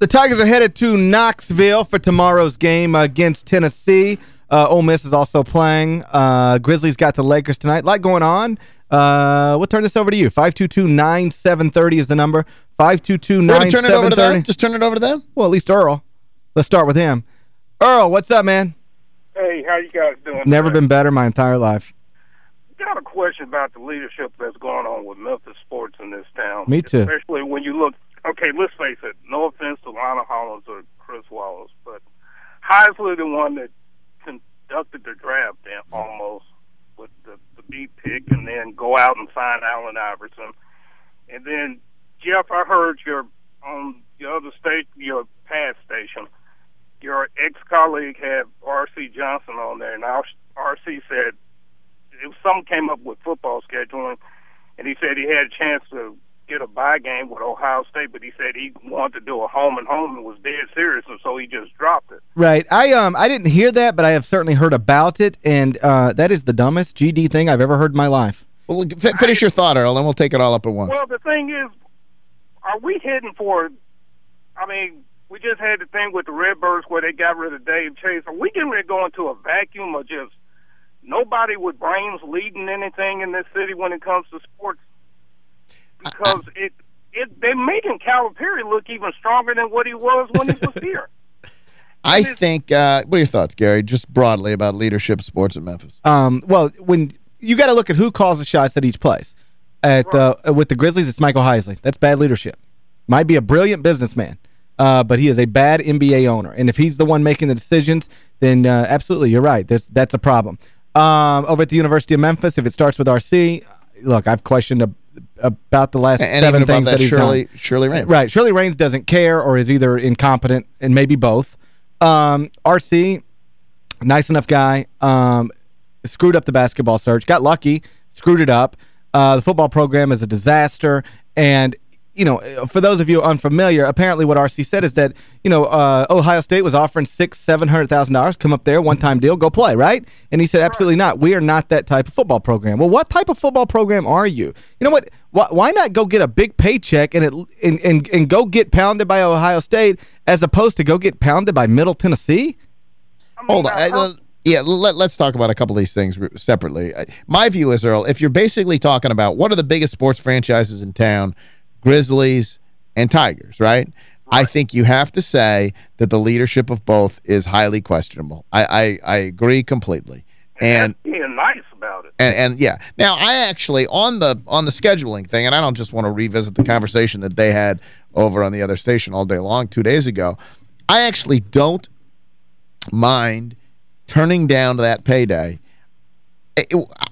The Tigers are headed to Knoxville for tomorrow's game against Tennessee. Uh, Ole Miss is also playing. Uh, Grizzlies got the Lakers tonight. A lot going on. Uh, we'll turn this over to you. 522-9730 is the number. 522-9730. turn it over to them? Just turn it over to them? Well, at least Earl. Let's start with him. Earl, what's up, man? Hey, how you guys doing? Never been better my entire life. Got a question about the leadership that's going on with Memphis sports in this town. Me too. Especially when you look, okay, let's face it, no offense to Lionel Hollins or Chris Wallace, but Heisley the one that conducted the draft almost with the, the B pick and then go out and sign Allen Iverson. And then, Geoff, I heard your on your other state, your past station, your ex-colleague had R.C. Johnson on there, and R.C. said if something came up with football scheduling, and he said he had a chance to get a buy game with Ohio State, but he said he wanted to do a home and home and was dead serious, and so he just dropped it. Right. I um I didn't hear that, but I have certainly heard about it, and uh, that is the dumbest GD thing I've ever heard in my life. Well, finish your thought, Earl, and we'll take it all up at once. Well, the thing is, are we heading for, I mean, we just had the thing with the Redbirds where they got rid of Dave Chase. Are we getting ready to go into a vacuum of just nobody with brains leading anything in this city when it comes to sports? Because it it they're making Calipari look even stronger than what he was when he was here. I think, uh, what are your thoughts, Gary, just broadly about leadership sports at Memphis? Um, well, when you got to look at who calls the shots at each place. At right. uh, With the Grizzlies, it's Michael Heisley. That's bad leadership. Might be a brilliant businessman, uh, but he is a bad NBA owner. And if he's the one making the decisions, then uh, absolutely, you're right. That's, that's a problem. Um, over at the University of Memphis, if it starts with RC, look, I've questioned a, about the last and seven things that, that he's Shirley, done. Shirley Raines. Right. Shirley Raines doesn't care or is either incompetent and maybe both. Um, RC, nice enough guy. Um, screwed up the basketball search. Got lucky. Screwed it up. Uh, the football program is a disaster. And you know, for those of you unfamiliar, apparently what RC said is that, you know, uh, Ohio State was offering six, seven hundred thousand dollars, come up there, one-time deal, go play, right? And he said, absolutely not. We are not that type of football program. Well, what type of football program are you? You know what? Why, why not go get a big paycheck and, it, and, and, and go get pounded by Ohio State as opposed to go get pounded by Middle Tennessee? I mean, Hold on. I, yeah, let, us talk about a couple of these things separately. My view is, Earl, if you're basically talking about what are the biggest sports franchises in town – Grizzlies, and Tigers, right? right? I think you have to say that the leadership of both is highly questionable. I I, I agree completely. And, and being nice about it. And and yeah. Now I actually on the on the scheduling thing, and I don't just want to revisit the conversation that they had over on the other station all day long two days ago. I actually don't mind turning down that payday.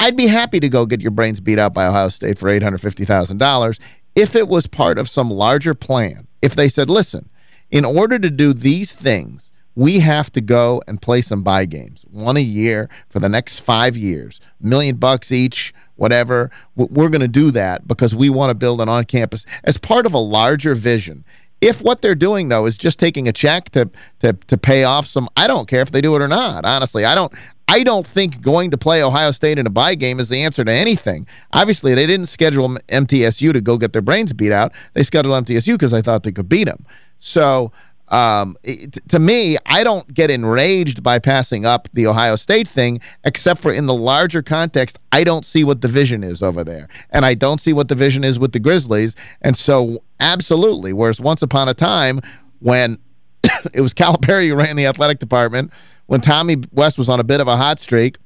I'd be happy to go get your brains beat out by Ohio State for $850,000 if it was part of some larger plan, if they said, listen, in order to do these things, we have to go and play some buy games, one a year for the next five years, million bucks each, whatever. We're going to do that because we want to build an on-campus as part of a larger vision. If what they're doing, though, is just taking a check to, to, to pay off some, I don't care if they do it or not, honestly. I don't, I don't think going to play Ohio State in a buy game is the answer to anything. Obviously, they didn't schedule MTSU to go get their brains beat out. They scheduled MTSU because they thought they could beat them. So, um, it, to me, I don't get enraged by passing up the Ohio State thing, except for in the larger context, I don't see what the vision is over there. And I don't see what the vision is with the Grizzlies. And so, absolutely, whereas once upon a time, when it was Calipari who ran the athletic department – when Tommy West was on a bit of a hot streak,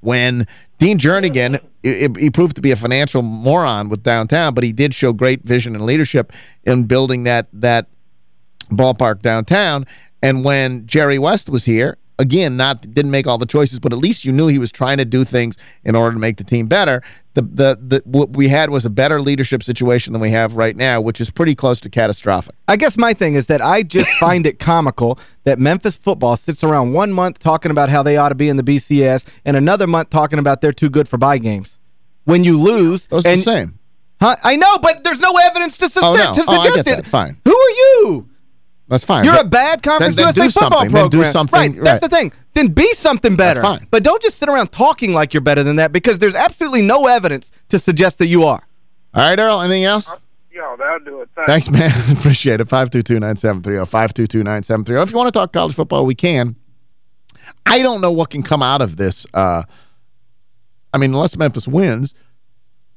when Dean Jernigan, he proved to be a financial moron with downtown, but he did show great vision and leadership in building that that ballpark downtown. And when Jerry West was here, again, not didn't make all the choices, but at least you knew he was trying to do things in order to make the team better. The, the, the, what we had was a better leadership situation than we have right now, which is pretty close to catastrophic. I guess my thing is that I just find it comical that Memphis football sits around one month talking about how they ought to be in the BCS and another month talking about they're too good for buy games. When you lose... Those and, the same. Huh? I know, but there's no evidence to, su oh, no. to oh, suggest it. Fine. Who are you? That's fine. You're a bad Conference then, then USA football program. Then do something. Right, right, that's the thing. Then be something better. That's fine. But don't just sit around talking like you're better than that because there's absolutely no evidence to suggest that you are. All right, Earl, anything else? Yeah, that'll do it. Thanks, man. Appreciate it. 522-9730, 522-9730. If you want to talk college football, we can. I don't know what can come out of this. Uh, I mean, unless Memphis wins,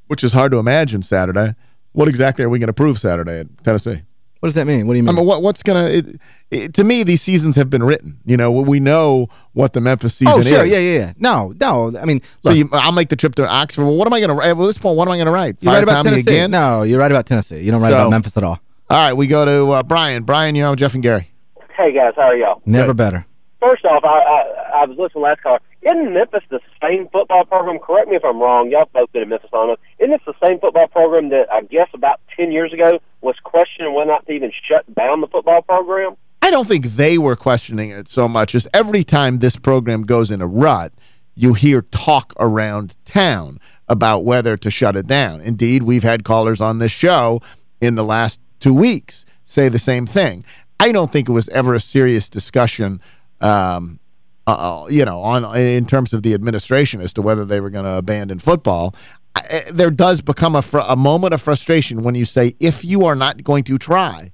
which is hard to imagine Saturday, what exactly are we going to prove Saturday at Tennessee? What does that mean? What do you mean? I mean, what, what's going to – to me, these seasons have been written. You know, we know what the Memphis season oh, sure, is. yeah, yeah, yeah. No, no, I mean, So you, I'll make the trip to Oxford. Well, what am I going to write? At this point, what am I going to write? you're Fire right about Tennessee. again? No, you're right about Tennessee. You don't write So- about Memphis at all. All right, we go to uh, Brian. Brian, you know Geoff and Gary. Hey guys, how are y'all? Never better. First off, I, I I was listening last call. Isn't Memphis the same football program? Correct me if I'm wrong. Y'all both been in Memphis on it. Isn't this the same football program that I guess about ten years ago was questioning whether not to even shut down the football program? I don't think they were questioning it so much as every time this program goes in a rut, you hear talk around town about whether to shut it down. Indeed, we've had callers on this show in the last two weeks say the same thing. I don't think it was ever a serious discussion um, uh, you know, on in terms of the administration as to whether they were going to abandon football. I, there does become a, fr a moment of frustration when you say, if you are not going to try,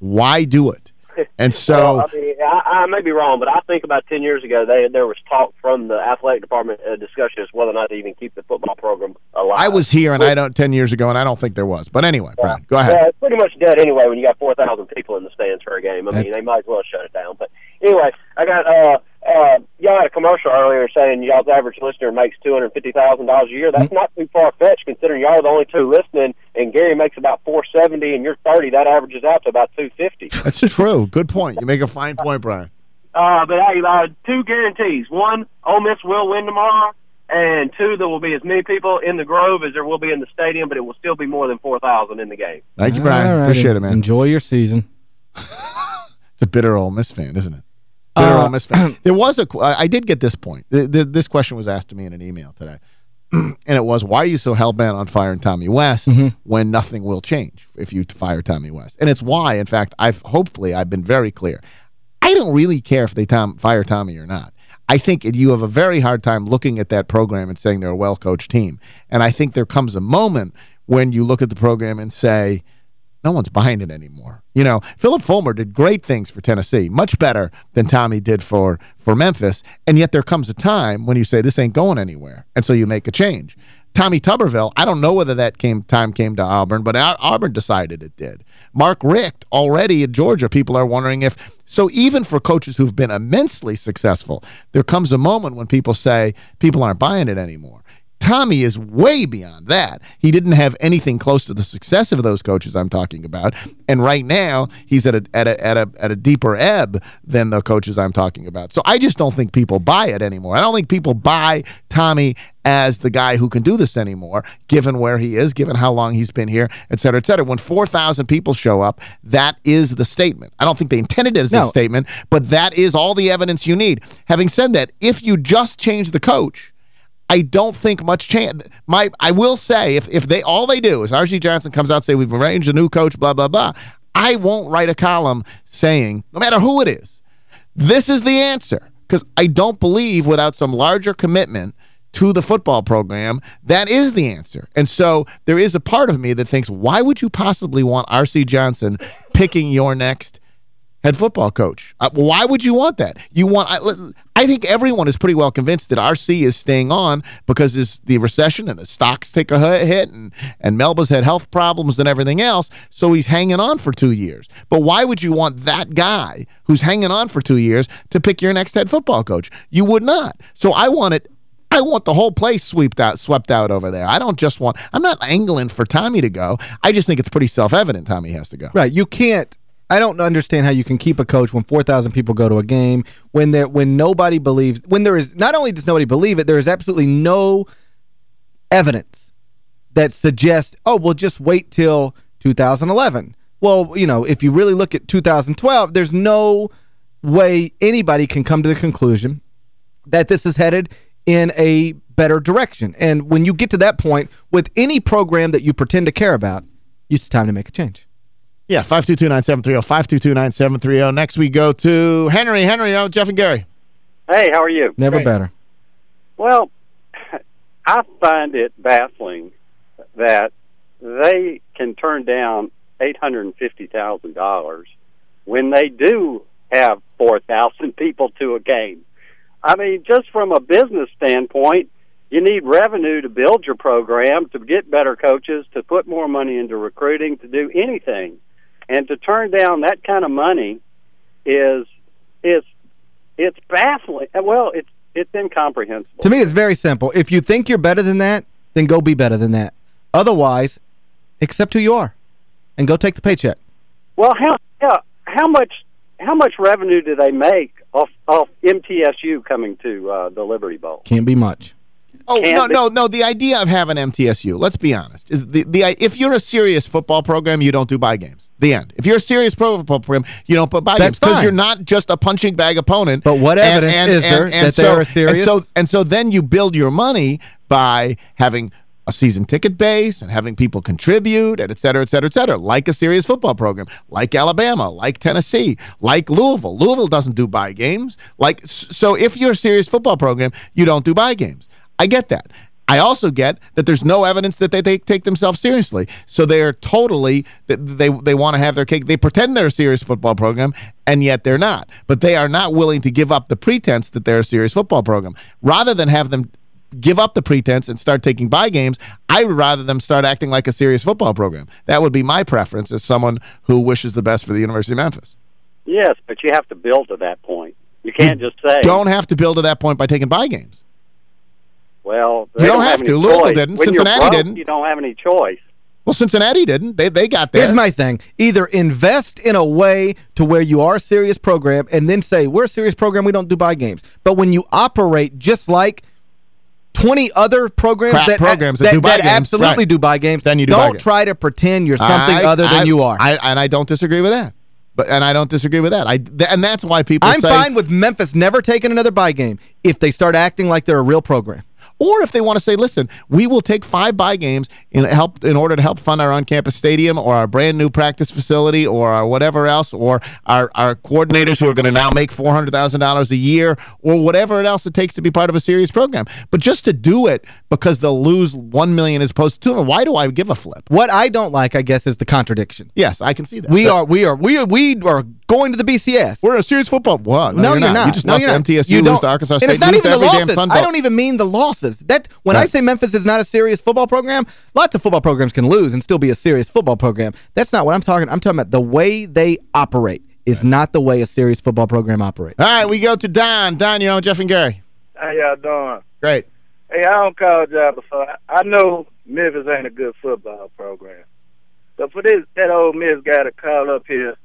why do it? And so... Well, I, mean, I, I may be wrong, but I think about ten years ago, they, there was talk from the athletic department uh, discussion as whether or not to even keep the football program alive. I was here and I don't 10 years ago and I don't think there was. But anyway, Brian, go ahead. Yeah, it's pretty much dead anyway when you got 4,000 people in the stands for a game. I mean, they might as well shut it down. But anyway, I got, uh, uh, y'all had a commercial earlier saying y'all's average listener makes $250,000 a year. That's not too far-fetched considering y'all are the only two listening and Gary makes about 470 and you're 30. That averages out to about 250. That's true. Good point. You make a fine point, Brian. Uh, but hey, uh, two guarantees. One, Ole Miss will win tomorrow. And two, there will be as many people in the Grove as there will be in the stadium, but it will still be more than 4,000 in the game. Thank you, Brian. All right. Appreciate it, man. Enjoy your season. It's a bitter Ole Miss fan, isn't it? Uh. There was a... I did get this point. This question was asked to me in an email today. and it was, why are you so hell-bent on firing Tommy West Mhm. when nothing will change if you fire Tommy West? And it's why, in fact, I've hopefully I've been very clear. I don't really care if they tom fire Tommy or not. I think you have a very hard time looking at that program and saying they're a well-coached team. And I think there comes a moment when you look at the program and say, no one's buying it anymore. You know, Phillip Fulmer did great things for Tennessee, much better than Tommy did for, for Memphis, and yet there comes a time when you say this ain't going anywhere, and so you make a change. Tommy Tuberville, I don't know whether that came time came to Auburn, but Au- Auburn decided it did. Mark Richt, already in Georgia, people are wondering if so even for coaches who've been immensely successful, there comes a moment when people say people aren't buying it anymore. Tommy is way beyond that. He didn't have anything close to the success of those coaches I'm talking about. And right now, he's at a at a at a at a deeper ebb than the coaches I'm talking about. So I just don't think people buy it anymore. I don't think people buy Tommy as the guy who can do this anymore, given where he is, given how long he's been here, et cetera, et cetera. When 4,000 people show up, that is the statement. I don't think they intended it as No. a statement, but that is all the evidence you need. Having said that, if you just change the coach, I don't think much chance. My, I will say, if if they all they do is R.C. Johnson comes out and say we've arranged a new coach, blah blah blah. I won't write a column saying no matter who it is, this is the answer because I don't believe without some larger commitment to the football program, that is the answer. And so there is a part of me that thinks, why would you possibly want R.C. Johnson picking your next head football coach. Uh, why would you want that? You want I, I think everyone is pretty well convinced that RC is staying on because it's the recession and the stocks take a hit and and Melba's had health problems and everything else, so he's hanging on for 2 years. But why would you want that guy who's hanging on for 2 years to pick your next head football coach? You would not. So I want it I want the whole place swept out swept out over there. I don't just want I'm not angling for Tommy to go. I just think it's pretty self-evident Tommy has to go. Right. You can't I don't understand how you can keep a coach when 4,000 people go to a game, when there when nobody believes, when there is, not only does nobody believe it, there is absolutely no evidence that suggests, oh, well, just wait till 2011. Well, you know, if you really look at 2012, there's no way anybody can come to the conclusion that this is headed in a better direction. And when you get to that point with any program that you pretend to care about, it's time to make a change. Yeah, 522-9730, 522-9730. Next we go to Henry. Henry, oh, Jeff and Gary. Hey, how are you? Never Great. better. Well, I find it baffling that they can turn down $850,000 when they do have 4,000 people to a game. I mean, just from a business standpoint, you need revenue to build your program, to get better coaches, to put more money into recruiting, to do anything. And to turn down that kind of money is is it's baffling. Well, it's it's incomprehensible. To me, it's very simple. If you think you're better than that, then go be better than that. Otherwise, accept who you are and go take the paycheck. Well, how yeah, how much how much revenue do they make off off MTSU coming to uh, the Liberty Bowl? Can't be much. Oh, no, no, no. The idea of having MTSU, let's be honest, is the, the if you're a serious football program, you don't do buy games. The end. If you're a serious pro football program, you don't put buy That's games because you're not just a punching bag opponent. But what evidence is there that they are serious? And so, and so then you build your money by having a season ticket base and having people contribute and et cetera, et cetera, et cetera, like a serious football program, like Alabama, like Tennessee, like Louisville. Louisville doesn't do buy games. Like So if you're a serious football program, you don't do buy games. I get that. I also get that there's no evidence that they take, take themselves seriously. So they are totally, they, they, want to have their cake. They pretend they're a serious football program, and yet they're not. But they are not willing to give up the pretense that they're a serious football program. Rather than have them give up the pretense and start taking buy games, I would rather them start acting like a serious football program. That would be my preference as someone who wishes the best for the University of Memphis. Yes, but you have to build to that point. You can't just say, Don't have to build to that point by taking buy games. Well, You they don't have any to. Louisville choice. didn't. When you're Cincinnati broke, didn't. You don't have any choice. Well, Cincinnati didn't. They they got there. Here's my thing. Either invest in a way to where you are a serious program and then say, we're a serious program, we don't do buy games. But when you operate just like 20 other programs Crap that, programs that do buy games, absolutely right. do buy games, Then you do don't games. try to pretend you're something I- other than I- you are. I, and I don't disagree with that. But and I don't disagree with that. I th and that's why people I'm say fine with Memphis never taking another buy game if they start acting like they're a real program. Or if they want to say, listen, we will take five buy games in help in order to help fund our on-campus stadium or our brand new practice facility or our whatever else or our, our coordinators who are going to now make $400,000 a year or whatever else it takes to be part of a serious program. But just to do it because they'll lose 1 million as opposed to $2 million, why do I give a flip? What I don't like, I guess, is the contradiction. Yes, I can see that. We But are we are we are we are going to the BCS. We're a serious football. What? No, you're not. You just no, lost you're not. MTSU, You lose to Arkansas and State, it's not even the losses. I don't even mean the losses. That When I say Memphis is not a serious football program, lots of football programs can lose and still be a serious football program. That's not what I'm talking I'm talking about the way they operate is not the way a serious football program operates. All right, we go to Don. Don, you're on Geoff and Gary. How y'all doing? Great. Hey, I don't call job before. I know Memphis ain't a good football program. But for this that old Miss guy to call up here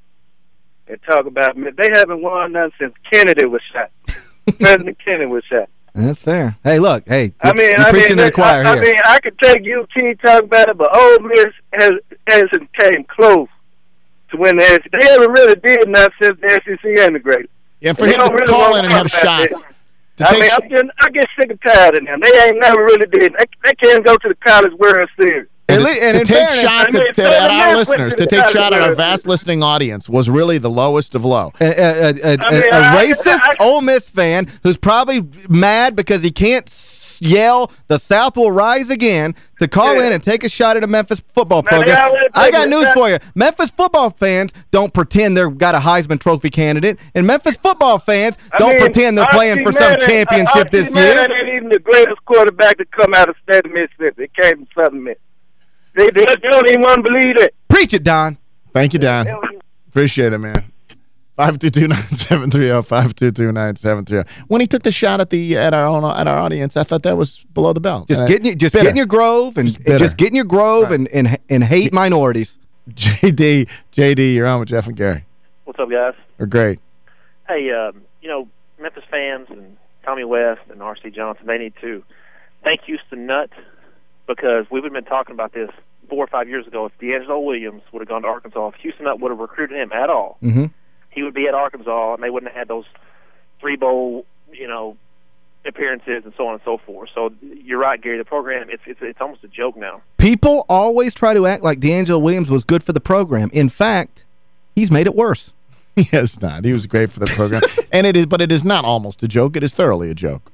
and talk about Memphis, they haven't won nothing since Kennedy was shot. President Kennedy was shot. That's fair. Hey, look. Hey, I mean, you're I preaching mean, to the choir I, here. I mean, I could take UT talk about it, but Ole Miss has hasn't came close to win the SEC. They haven't really did nothing since the SEC integrated. Yeah, for They him don't to really call wanna in and have shots. I mean, sh- I'm just, I get sick and tired of them. They ain't never really did. They, they can't go to the college World Series. And to, and to take fairness- shots I mean, at, our listeners, to take shot at our vast listening audience was really the lowest of low. a, a, a, a, I mean, a I- racist I- Ole Miss fan who's probably mad because he can't yell the South will rise again to call Yeah. in and take a shot at a Memphis football program. I got news for you. Memphis football fans don't pretend they've got a Heisman Trophy candidate, and Memphis football fans don't mean, pretend they're Archie playing for some Manning- championship Archie this Manning year. ain't even the greatest quarterback to come out of state of Mississippi. It came from Southern Miss. They, they, they don't even want to believe it. Preach it, Don. Thank you, Don. They don't even- Appreciate it, man. 522-9730, 522-9730. When he took the shot at the at our own at our audience, I thought that was below the belt. Just Uh, get in your, just bitter. get in your grove and Just and bitter. just get in your grove and, and and hate minorities. JD, JD, you're on with Geoff and Gary. What's up, guys? They're great. Hey, um, you know, Memphis fans and Tommy West and R.C. Johnson, they need to thank Houston Nutt because we would have been talking about this four or five years ago. If DeAngelo Williams would have gone to Arkansas, if Houston Nutt would have recruited him at all, Mm-hmm. he would be at Arkansas, and they wouldn't have had those three bowl, you know, appearances and so on and so forth. So you're right, Gary. The program, it's it's it's almost a joke now. People always try to act like DeAngelo Williams was good for the program. In fact, he's made it worse. Yes, not. He was great for the program. and it is but it is not almost a joke. It is thoroughly a joke.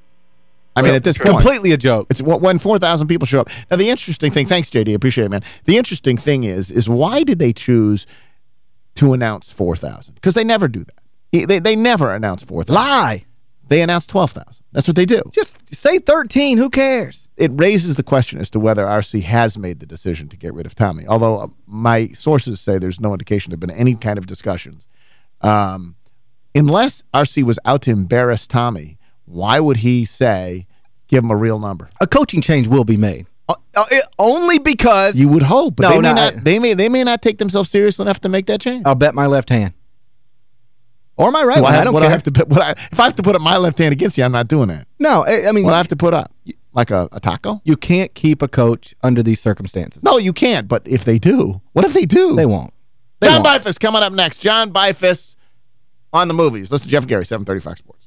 I mean, at this point. Completely a joke. It's when 4,000 people show up. Now, the interesting thing, thanks, JD, appreciate it, man. The interesting thing is, is why did they choose to announce 4,000? Because they never do that. They, they never announce 4,000. Lie. They announce 12,000. That's what they do. Just say 13. Who cares? It raises the question as to whether RC has made the decision to get rid of Tommy. Although uh, my sources say there's no indication there have been any kind of discussions. Um, unless RC was out to embarrass Tommy, why would he say, give him a real number? A coaching change will be made. Uh, uh, it, only because... You would hope, but no, they, may no, not, I, they, may, they may not take themselves seriously enough to make that change. I'll bet my left hand. Or my right one. I, I, don't care. I have to put, what I, if I have to put up my left hand against you, I'm not doing that. no, I, I mean... What I have to put up? Like a, a taco? You can't keep a coach under these circumstances. No, you can't, but if they do, what if they do? They won't. They John won't. Beifuss coming up next. John Beifuss on the movies. Listen to Geoff Gary, 730 Fox Sports.